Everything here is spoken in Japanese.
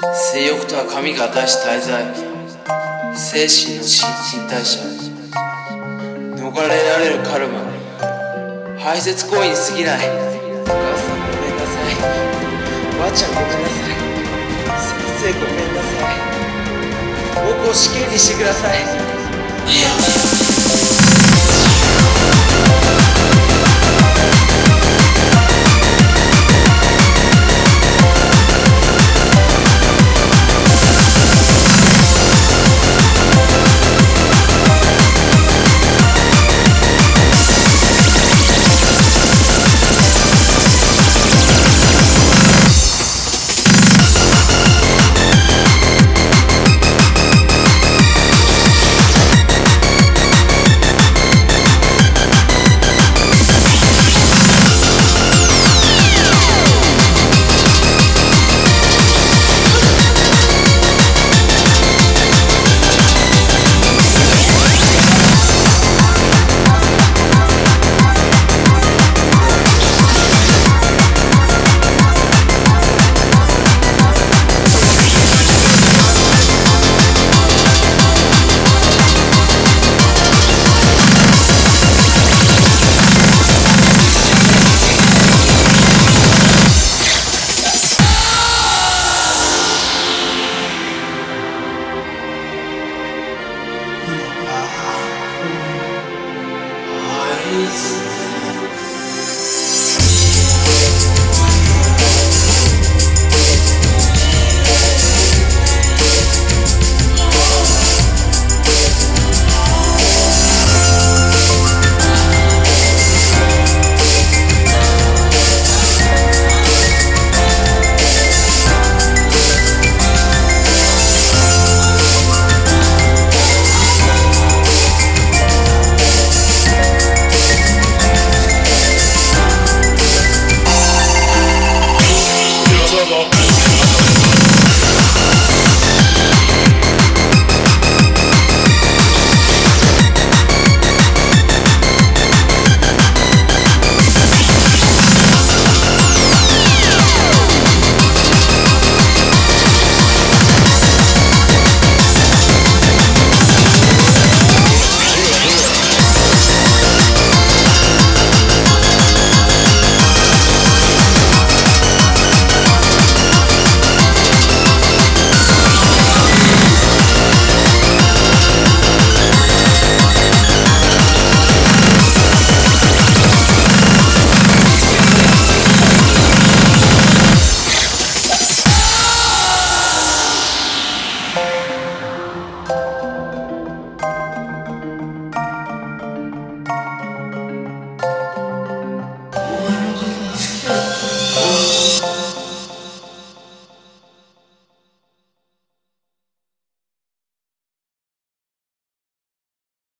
性欲とは神が出し滞在精神の新陳代謝逃れられるカルマ。排泄行為に過ぎない。お母さんごめんなさい。おばあちゃんごめんなさい。先生ごめんなさい。僕を死刑にしてください。is